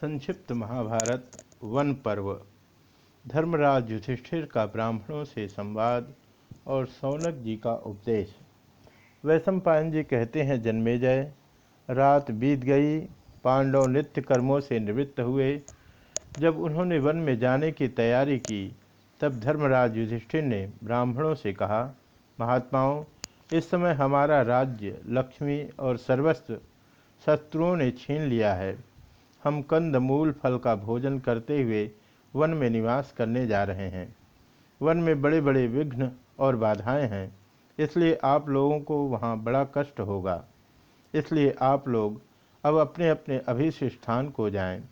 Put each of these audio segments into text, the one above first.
संक्षिप्त महाभारत, वन पर्व। धर्मराज युधिष्ठिर का ब्राह्मणों से संवाद और सौनक जी का उपदेश। वैशंपायन जी कहते हैं, जन्मेजय, रात बीत गई, पांडव नित्य कर्मों से निवृत्त हुए। जब उन्होंने वन में जाने की तैयारी की, तब धर्मराज युधिष्ठिर ने ब्राह्मणों से कहा, महात्माओं, इस समय हमारा राज्य लक्ष्मी और सर्वस्व शत्रुओं ने छीन लिया है। हम कंद मूल फल का भोजन करते हुए वन में निवास करने जा रहे हैं। वन में बड़े बड़े विघ्न और बाधाएँ हैं, इसलिए आप लोगों को वहाँ बड़ा कष्ट होगा। इसलिए आप लोग अब अपने अपने अभिष्ट स्थान को जाएँ।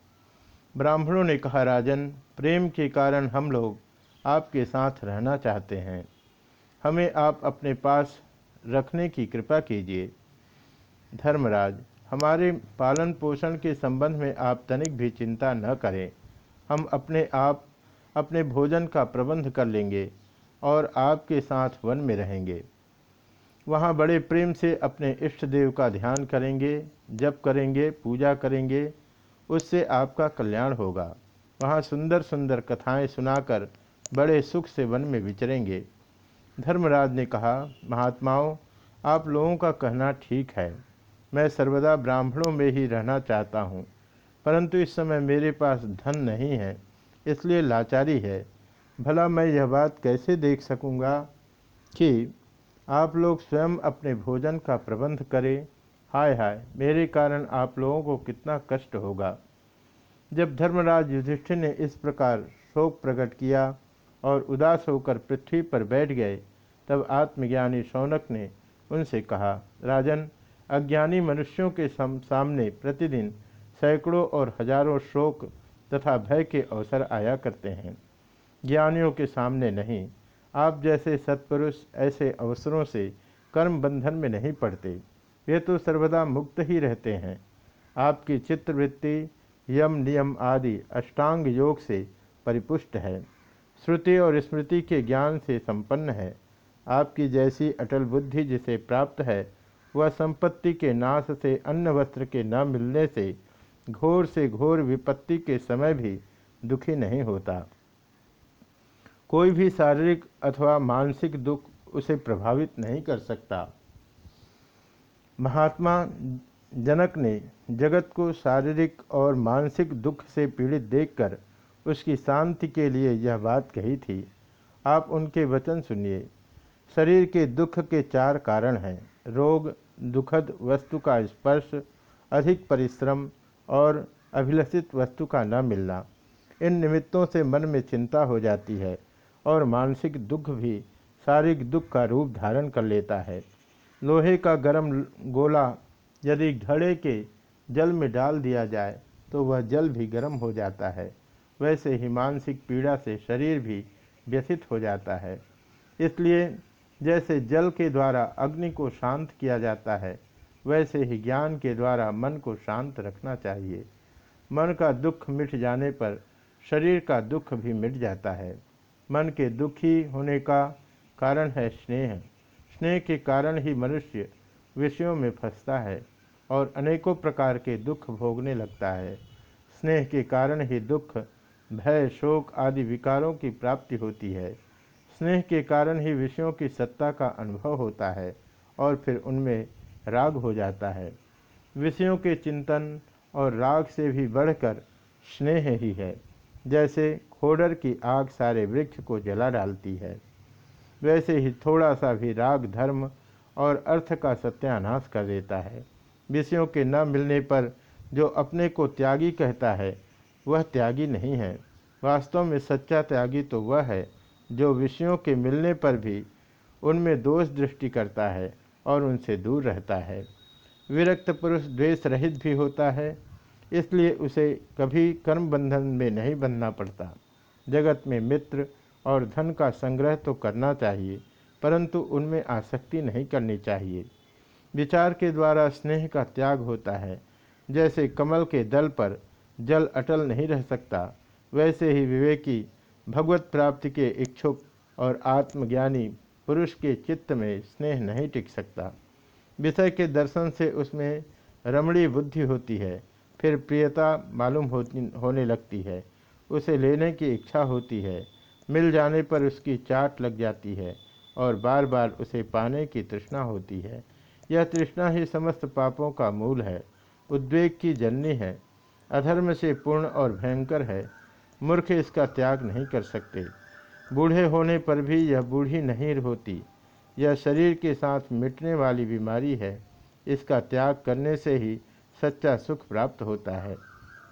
ब्राह्मणों ने कहा, राजन, प्रेम के कारण हम लोग आपके साथ रहना चाहते हैं। हमें आप अपने पास रखने की कृपा कीजिए। धर्मराज हमारे पालन पोषण के संबंध में आप तनिक भी चिंता न करें। हम अपने आप, अपने भोजन का प्रबंध कर लेंगे और आपके साथ वन में रहेंगे। वहाँ बड़े प्रेम से अपने इष्ट देव का ध्यान करेंगे, जप करेंगे, पूजा करेंगे, उससे आपका कल्याण होगा। वहाँ सुंदर सुंदर कथाएँ सुनाकर बड़े सुख से वन में विचरेंगे। धर्मराज ने कहा, महात्माओं, आप लोगों का कहना ठीक है। मैं सर्वदा ब्राह्मणों में ही रहना चाहता हूँ, परंतु इस समय मेरे पास धन नहीं है, इसलिए लाचारी है। भला मैं यह बात कैसे देख सकूँगा कि आप लोग स्वयं अपने भोजन का प्रबंध करें। हाय हाय, मेरे कारण आप लोगों को कितना कष्ट होगा। जब धर्मराज युधिष्ठिर ने इस प्रकार शोक प्रकट किया और उदास होकर पृथ्वी पर बैठ गए, तब आत्मज्ञानी शौनक ने उनसे कहा, राजन अज्ञानी मनुष्यों के सम, सामने प्रतिदिन सैकड़ों और हज़ारों शोक तथा भय के अवसर आया करते हैं। ज्ञानियों के सामने नहीं, आप जैसे सत्पुरुष ऐसे अवसरों से कर्म बंधन में नहीं पड़ते, वे तो सर्वदा मुक्त ही रहते हैं। आपकी चित्रवृत्ति यम नियम आदि अष्टांग योग से परिपुष्ट है। श्रुति और स्मृति के ज्ञान से संपन्न है। आपकी जैसी अटल बुद्धि जिसे प्राप्त है वह संपत्ति के नाश से, अन्न वस्त्र के न मिलने से, घोर से घोर विपत्ति के समय भी दुखी नहीं होता। कोई भी शारीरिक अथवा मानसिक दुख उसे प्रभावित नहीं कर सकता। महात्मा जनक ने जगत को शारीरिक और मानसिक दुख से पीड़ित देखकर उसकी शांति के लिए यह बात कही थी। आप उनके वचन सुनिए। शरीर के दुख के चार कारण हैं। रोग, दुखद वस्तु का स्पर्श, अधिक परिश्रम और अभिलषित वस्तु का न मिलना, इन निमित्तों से मन में चिंता हो जाती है और मानसिक दुख भी शारीरिक दुख का रूप धारण कर लेता है। लोहे का गर्म गोला यदि घड़े के जल में डाल दिया जाए तो वह जल भी गर्म हो जाता है। वैसे ही मानसिक पीड़ा से शरीर भी व्यथित हो जाता है। इसलिए जैसे जल के द्वारा अग्नि को शांत किया जाता है, वैसे ही ज्ञान के द्वारा मन को शांत रखना चाहिए। मन का दुख मिट जाने पर शरीर का दुख भी मिट जाता है। मन के दुखी होने का कारण है स्नेह। स्नेह के कारण ही मनुष्य विषयों में फंसता है और अनेकों प्रकार के दुख भोगने लगता है। स्नेह के कारण ही दुख, भय, शोक आदि विकारों की प्राप्ति होती है। स्नेह के कारण ही विषयों की सत्ता का अनुभव होता है और फिर उनमें राग हो जाता है। विषयों के चिंतन और राग से भी बढ़कर स्नेह ही है, जैसे खोडर की आग सारे वृक्ष को जला डालती है। वैसे ही थोड़ा सा भी राग धर्म और अर्थ का सत्यानाश कर देता है। विषयों के न मिलने पर जो अपने को त्यागी कहता है, वह त्यागी नहीं है। वास्तव में सच्चा त्यागी तो वह है जो विषयों के मिलने पर भी उनमें दोष दृष्टि करता है और उनसे दूर रहता है। विरक्त पुरुष द्वेष रहित भी होता है, इसलिए उसे कभी कर्म बंधन में नहीं बंधना पड़ता। जगत में मित्र और धन का संग्रह तो करना चाहिए, परंतु उनमें आसक्ति नहीं करनी चाहिए। विचार के द्वारा स्नेह का त्याग होता है। जैसे कमल के दल पर जल अटल नहीं रह सकता, वैसे ही विवेकी भगवत प्राप्ति के इच्छुक और आत्मज्ञानी पुरुष के चित्त में स्नेह नहीं टिक सकता। विषय के दर्शन से उसमें रमणीय बुद्धि होती है, फिर प्रियता मालूम होती, होने लगती है। उसे लेने की इच्छा होती है, मिल जाने पर उसकी चाट लग जाती है और बार बार उसे पाने की तृष्णा होती है। यह तृष्णा ही समस्त पापों का मूल है, उद्वेग की जननी है, अधर्म से पूर्ण और भयंकर है। मूर्ख इसका त्याग नहीं कर सकते। बूढ़े होने पर भी यह बूढ़ी नहीं होती। यह शरीर के साथ मिटने वाली बीमारी है। इसका त्याग करने से ही सच्चा सुख प्राप्त होता है।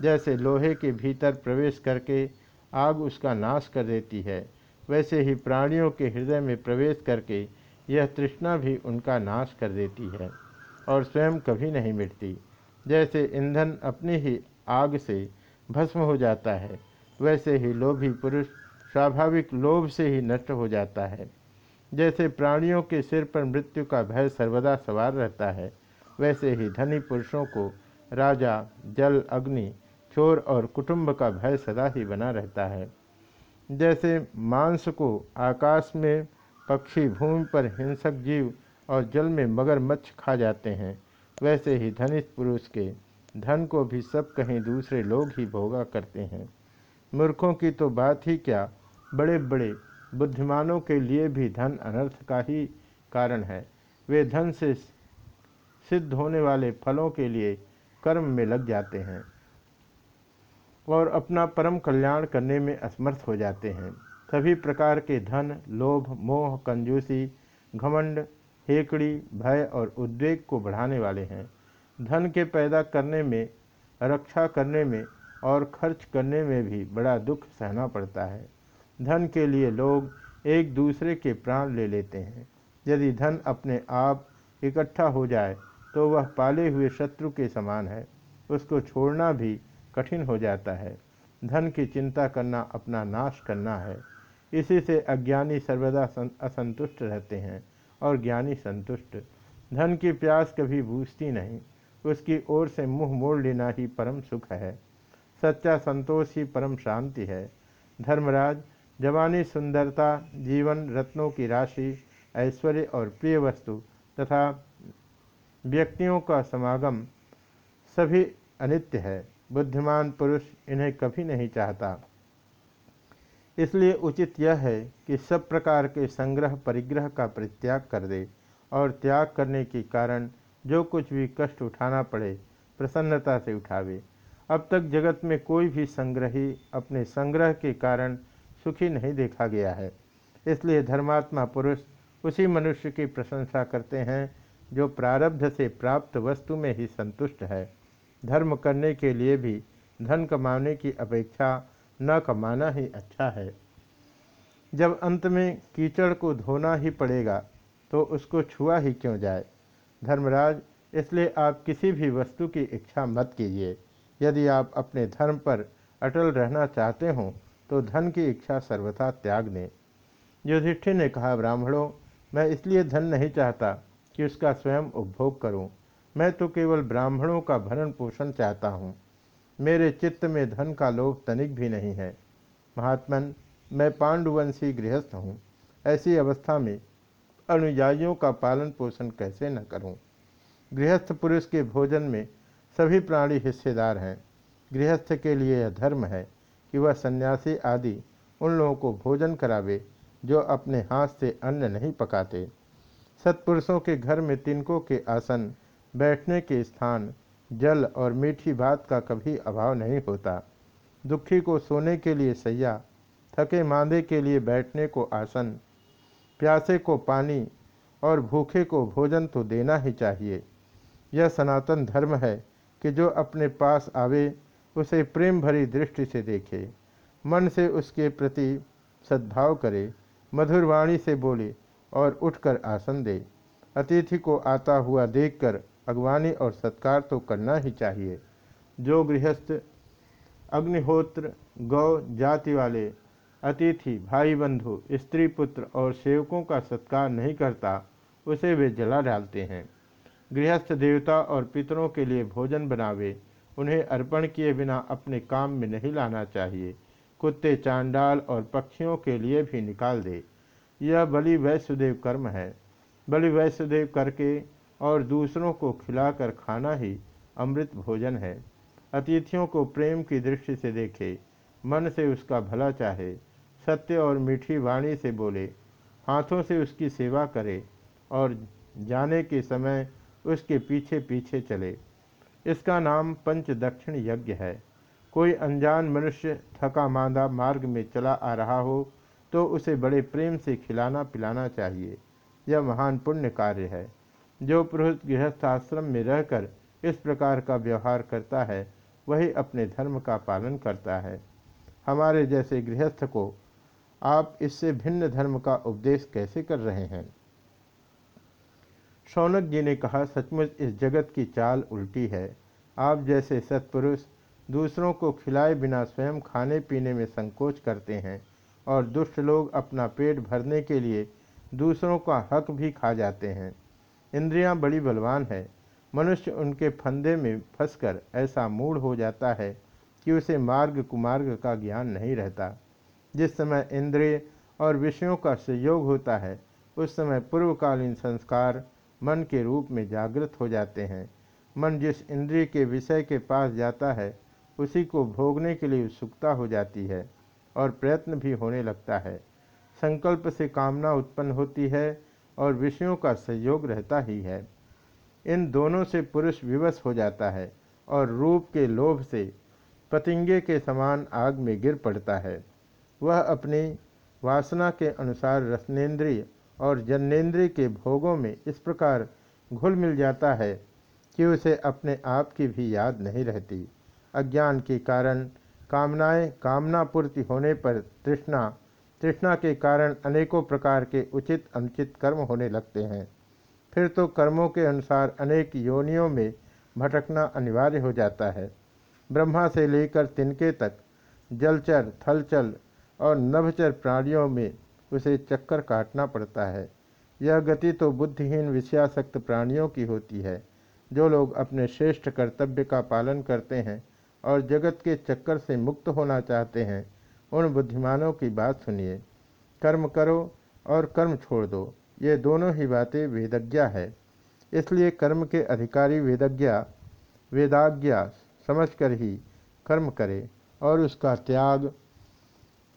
जैसे लोहे के भीतर प्रवेश करके आग उसका नाश कर देती है, वैसे ही प्राणियों के हृदय में प्रवेश करके यह तृष्णा भी उनका नाश कर देती है और स्वयं कभी नहीं मिटती। जैसे ईंधन अपनी ही आग से भस्म हो जाता है वैसे ही लोभी पुरुष स्वाभाविक लोभ से ही नष्ट हो जाता है। जैसे प्राणियों के सिर पर मृत्यु का भय सर्वदा सवार रहता है, वैसे ही धनी पुरुषों को राजा, जल, अग्नि, चोर और कुटुंब का भय सदा ही बना रहता है। जैसे मांस को आकाश में पक्षी भूमि पर हिंसक जीव और जल में मगरमच्छ खा जाते हैं, वैसे ही धनिष्ठ पुरुष के धन को भी सब कहीं दूसरे लोग ही भोगा करते हैं। मूर्खों की तो बात ही क्या? बड़े बड़े बुद्धिमानों के लिए भी धन अनर्थ का ही कारण है। वे धन से सिद्ध होने वाले फलों के लिए कर्म में लग जाते हैं और अपना परम कल्याण करने में असमर्थ हो जाते हैं। सभी प्रकार के धन, लोभ, मोह, कंजूसी, घमंड, हेकड़ी, भय और उद्वेग को बढ़ाने वाले हैं। धन के पैदा करने में, रक्षा करने में और खर्च करने में भी बड़ा दुख सहना पड़ता है। धन के लिए लोग एक दूसरे के प्राण ले लेते हैं। यदि धन अपने आप इकट्ठा हो जाए तो वह पाले हुए शत्रु के समान है। उसको छोड़ना भी कठिन हो जाता है। धन की चिंता करना अपना नाश करना है। इसी से अज्ञानी सर्वदा असंतुष्ट रहते हैं और ज्ञानी संतुष्ट। धन की प्यास कभी बूझती नहीं। उसकी ओर से मुँह मोड़ लेना ही परम सुख है। सच्चा संतोष ही परम शांति है। धर्मराज, जवानी सुंदरता, जीवन रत्नों की राशि, ऐश्वर्य और प्रिय वस्तु तथा व्यक्तियों का समागम सभी अनित्य है। बुद्धिमान पुरुष इन्हें कभी नहीं चाहता। इसलिए उचित यह है कि सब प्रकार के संग्रह परिग्रह का परित्याग कर दे और त्याग करने के कारण जो कुछ भी कष्ट उठाना पड़े, प्रसन्नता से उठावे। अब तक जगत में कोई भी संग्रही अपने संग्रह के कारण सुखी नहीं देखा गया है। इसलिए धर्मात्मा पुरुष उसी मनुष्य की प्रशंसा करते हैं, जो प्रारब्ध से प्राप्त वस्तु में ही संतुष्ट है। धर्म करने के लिए भी धन कमाने की अपेक्षा न कमाना ही अच्छा है। जब अंत में कीचड़ को धोना ही पड़ेगा तो उसको छुआ ही क्यों जाए? धर्मराज, इसलिए आप किसी भी वस्तु की इच्छा मत कीजिए। यदि आप अपने धर्म पर अटल रहना चाहते हों तो धन की इच्छा सर्वथा त्याग दें। युधिष्ठिर ने कहा, ब्राह्मणों, मैं इसलिए धन नहीं चाहता कि उसका स्वयं उपभोग करूँ। मैं तो केवल ब्राह्मणों का भरण पोषण चाहता हूँ। मेरे चित्त में धन का लोभ तनिक भी नहीं है। महात्मन, मैं पांडुवंशी गृहस्थ हूँ। ऐसी अवस्था में अनुयायियों का पालन पोषण कैसे न करूँ? गृहस्थ पुरुष के भोजन में सभी प्राणी हिस्सेदार हैं। गृहस्थ के लिए यह धर्म है कि वह सन्यासी आदि उन लोगों को भोजन करावे जो अपने हाथ से अन्न नहीं पकाते। सत्पुरुषों के घर में तिनकों के आसन, बैठने के स्थान, जल और मीठी बात का कभी अभाव नहीं होता। दुखी को सोने के लिए सैया, थके मांदे के लिए बैठने को आसन, प्यासे को पानी और भूखे को भोजन तो देना ही चाहिए। यह सनातन धर्म है कि जो अपने पास आवे, उसे प्रेम भरी दृष्टि से देखे। मन से उसके प्रति सद्भाव करे, मधुर वाणी से बोले और उठकर आसन दे। अतिथि को आता हुआ देखकर अगवानी और सत्कार तो करना ही चाहिए। जो गृहस्थ, अग्निहोत्र, गौ जाति वाले, अतिथि भाई बंधु स्त्री पुत्र और सेवकों का सत्कार नहीं करता, उसे वे जला डालते हैं। गृहस्थ देवता और पितरों के लिए भोजन बनावे, उन्हें अर्पण किए बिना अपने काम में नहीं लाना चाहिए। कुत्ते, चांडाल और पक्षियों के लिए भी निकाल दे। यह बलि वैश्वदेव कर्म है। बलि वैश्वदेव करके और दूसरों को खिलाकर खाना ही अमृत भोजन है। अतिथियों को प्रेम की दृष्टि से देखे, मन से उसका भला चाहे, सत्य और मीठी वाणी से बोले, हाथों से उसकी सेवा करे और जाने के समय उसके पीछे पीछे चले। इसका नाम पंच दक्षिण यज्ञ है। कोई अनजान मनुष्य थका मांदा मार्ग में चला आ रहा हो तो उसे बड़े प्रेम से खिलाना पिलाना चाहिए। यह महान पुण्य कार्य है। जो पुरुष गृहस्थ आश्रम में रहकर इस प्रकार का व्यवहार करता है, वही अपने धर्म का पालन करता है। हमारे जैसे गृहस्थ को आप इससे भिन्न धर्म का उपदेश कैसे कर रहे हैं? शौनक जी ने कहा, सचमुच इस जगत की चाल उल्टी है। आप जैसे सत्पुरुष दूसरों को खिलाए बिना स्वयं खाने पीने में संकोच करते हैं और दुष्ट लोग अपना पेट भरने के लिए दूसरों का हक भी खा जाते हैं। इंद्रियाँ बड़ी बलवान है। मनुष्य उनके फंदे में फंसकर ऐसा मूड हो जाता है कि उसे मार्ग कुमार्ग का ज्ञान नहीं रहता। जिस समय इंद्रिय और विषयों का संयोग होता है, उस समय पूर्वकालीन संस्कार मन के रूप में जागृत हो जाते हैं। मन जिस इंद्रिय के विषय के पास जाता है, उसी को भोगने के लिए उत्सुकता हो जाती है और प्रयत्न भी होने लगता है। संकल्प से कामना उत्पन्न होती है और विषयों का संयोग रहता ही है। इन दोनों से पुरुष विवश हो जाता है और रूप के लोभ से पतिंगे के समान आग में गिर पड़ता है। वह अपनी वासना के अनुसार रसनेन्द्रिय और जन्नेन्द्रिय के भोगों में इस प्रकार घुल मिल जाता है कि उसे अपने आप की भी याद नहीं रहती। अज्ञान के कारण कामनाएँ कामना पूर्ति होने पर तृष्णा तृष्णा के कारण अनेकों प्रकार के उचित अनुचित कर्म होने लगते हैं। फिर तो कर्मों के अनुसार अनेक योनियों में भटकना अनिवार्य हो जाता है। ब्रह्मा से लेकर तिनके तक जलचर, थलचल और नभचर प्राणियों में उसे चक्कर काटना पड़ता है। यह गति तो बुद्धिहीन, विषयासक्त प्राणियों की होती है, जो लोग अपने श्रेष्ठ कर्तव्य का पालन करते हैं और जगत के चक्कर से मुक्त होना चाहते हैं। उन बुद्धिमानों की बात सुनिए। कर्म करो और कर्म छोड़ दो, ये दोनों ही बातें वेदज्ञा है। इसलिए कर्म के अधिकारी वेदज्ञा, वेदाज्ञा, समझकर ही कर्म करे और उसका त्याग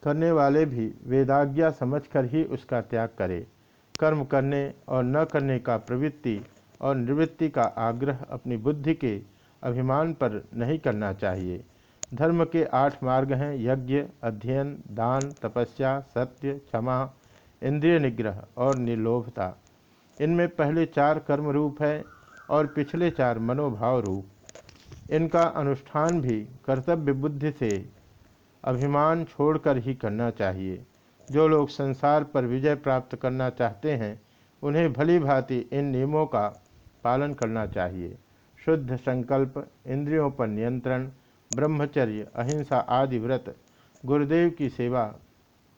करने वाले भी वेदाज्ञा समझकर ही उसका त्याग करें। कर्म करने और न करने का प्रवृत्ति और निवृत्ति का आग्रह अपनी बुद्धि के अभिमान पर नहीं करना चाहिए। धर्म के आठ मार्ग हैं, यज्ञ, अध्ययन, दान, तपस्या, सत्य, क्षमा, इंद्रिय निग्रह और निर्लोभता। इनमें पहले चार कर्म रूप है और पिछले चार मनोभाव रूप। इनका अनुष्ठान भी कर्तव्य बुद्धि से अभिमान छोड़कर ही करना चाहिए। जो लोग संसार पर विजय प्राप्त करना चाहते हैं, उन्हें भली भांति इन नियमों का पालन करना चाहिए। शुद्ध संकल्प, इंद्रियों पर नियंत्रण, ब्रह्मचर्य, अहिंसा आदि व्रत, गुरुदेव की सेवा,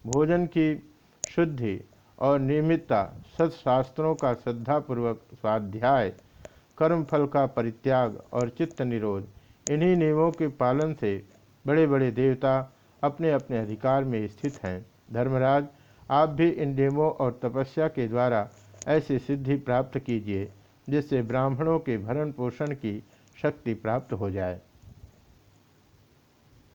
भोजन की शुद्धि और नियमितता, सत्शास्त्रों का श्रद्धापूर्वक स्वाध्याय, कर्मफल का परित्याग और चित्त निरोध, इन्हीं नियमों के पालन से बड़े बड़े देवता अपने अपने अधिकार में स्थित हैं। धर्मराज, आप भी इन नियमों और तपस्या के द्वारा ऐसी सिद्धि प्राप्त कीजिए, जिससे ब्राह्मणों के भरण पोषण की शक्ति प्राप्त हो जाए।